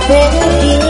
Tapi ini